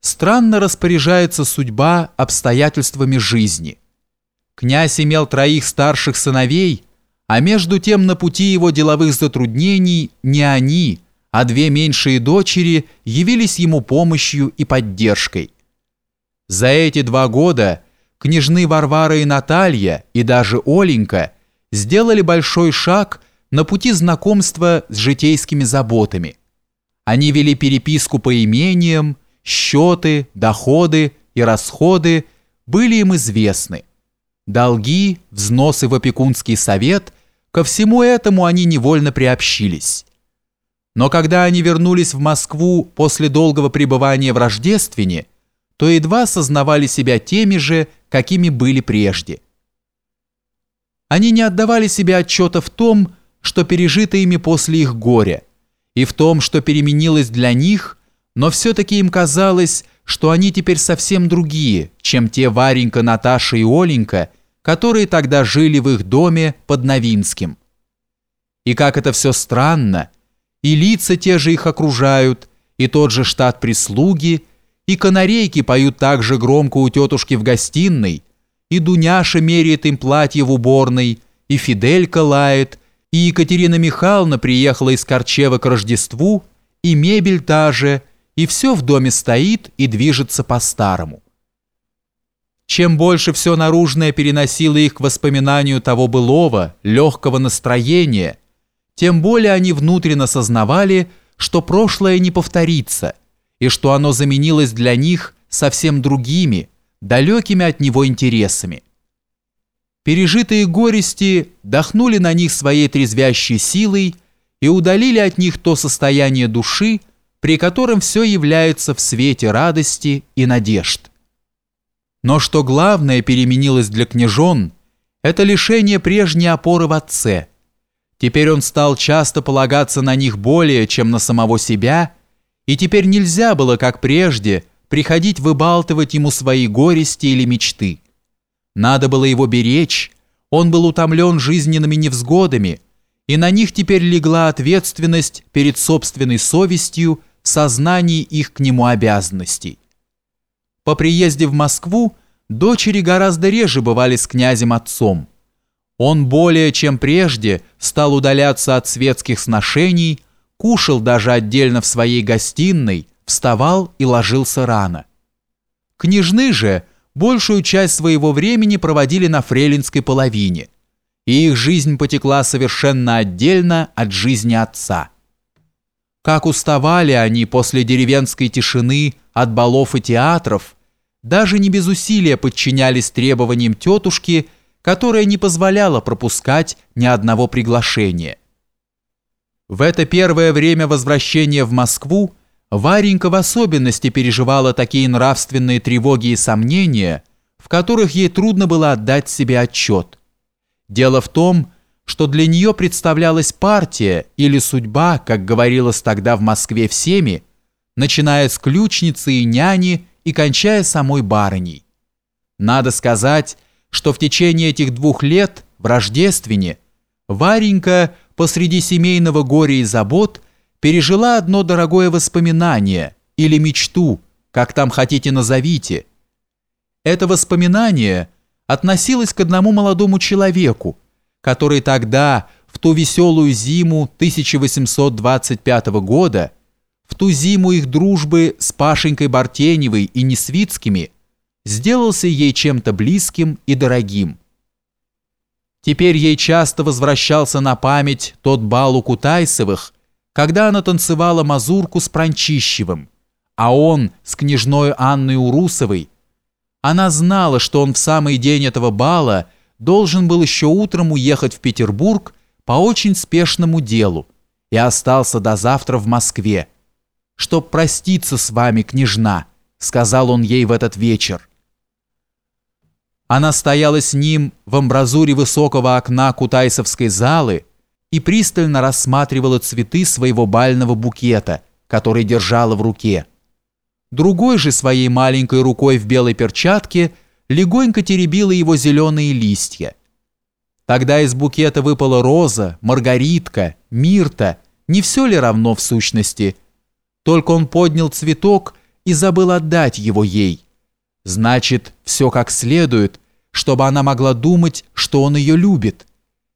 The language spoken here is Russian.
странно распоряжается судьба обстоятельствами жизни. Князь имел троих старших сыновей, а между тем на пути его деловых затруднений не они, а две меньшие дочери явились ему помощью и поддержкой. За эти два года княжны Варвара и Наталья, и даже Оленька сделали большой шаг на пути знакомства с житейскими заботами. Они вели переписку по имениям, счеты, доходы и расходы были им известны. Долги, взносы в опекунский совет, ко всему этому они невольно приобщились. Но когда они вернулись в Москву после долгого пребывания в Рождествене, то едва сознавали себя теми же, какими были прежде. Они не отдавали себе отчета в том, что пережито ими после их горя, и в том, что переменилось для них, но все-таки им казалось, что они теперь совсем другие, чем те Варенька, Наташа и Оленька, которые тогда жили в их доме под Новинским. И как это все странно, и лица те же их окружают, и тот же штат прислуги, и канарейки поют так же громко у тетушки в гостиной, и Дуняша меряет им платье в уборной, и Фиделька лает, и Екатерина Михайловна приехала из Корчева к Рождеству, и мебель та же, и все в доме стоит и движется по-старому. Чем больше все наружное переносило их к воспоминанию того былого, легкого настроения, тем более они внутренно сознавали, что прошлое не повторится, и что оно заменилось для них совсем другими, далекими от него интересами. Пережитые горести дохнули на них своей трезвящей силой и удалили от них то состояние души, при котором все является в свете радости и надежд. Но что главное переменилось для княжон, это лишение прежней опоры в отце. Теперь он стал часто полагаться на них более, чем на самого себя, и теперь нельзя было, как прежде, приходить выбалтывать ему свои горести или мечты. Надо было его беречь, он был утомлен жизненными невзгодами, и на них теперь легла ответственность перед собственной совестью сознании их к нему обязанностей. По приезде в Москву дочери гораздо реже бывали с князем отцом. Он более чем прежде стал удаляться от светских сношений, кушал даже отдельно в своей гостиной, вставал и ложился рано. Княжны же большую часть своего времени проводили на фрейлинской половине, и их жизнь потекла совершенно отдельно от жизни отца. Как уставали они после деревенской тишины от балов и театров, даже не без усилия подчинялись требованиям тетушки, которая не позволяла пропускать ни одного приглашения. В это первое время возвращения в Москву Варенька в особенности переживала такие нравственные тревоги и сомнения, в которых ей трудно было отдать себе отчет. Дело в том, что для нее представлялась партия или судьба, как говорилось тогда в Москве всеми, начиная с ключницы и няни и кончая самой барыней. Надо сказать, что в течение этих двух лет в Рождествене Варенька посреди семейного горя и забот пережила одно дорогое воспоминание или мечту, как там хотите назовите. Это воспоминание относилось к одному молодому человеку, который тогда, в ту веселую зиму 1825 года, в ту зиму их дружбы с Пашенькой Бартеневой и Несвицкими, сделался ей чем-то близким и дорогим. Теперь ей часто возвращался на память тот бал у Кутайсовых, когда она танцевала мазурку с Пранчищевым, а он с княжной Анной Урусовой. Она знала, что он в самый день этого бала – должен был еще утром уехать в Петербург по очень спешному делу и остался до завтра в Москве. «Чтоб проститься с вами, княжна», — сказал он ей в этот вечер. Она стояла с ним в амбразуре высокого окна Кутайсовской залы и пристально рассматривала цветы своего бального букета, который держала в руке. Другой же своей маленькой рукой в белой перчатке — легонько теребила его зеленые листья. Тогда из букета выпала роза, маргаритка, мирта, не все ли равно в сущности? Только он поднял цветок и забыл отдать его ей. Значит, все как следует, чтобы она могла думать, что он ее любит,